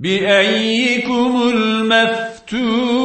بأيكم المفتون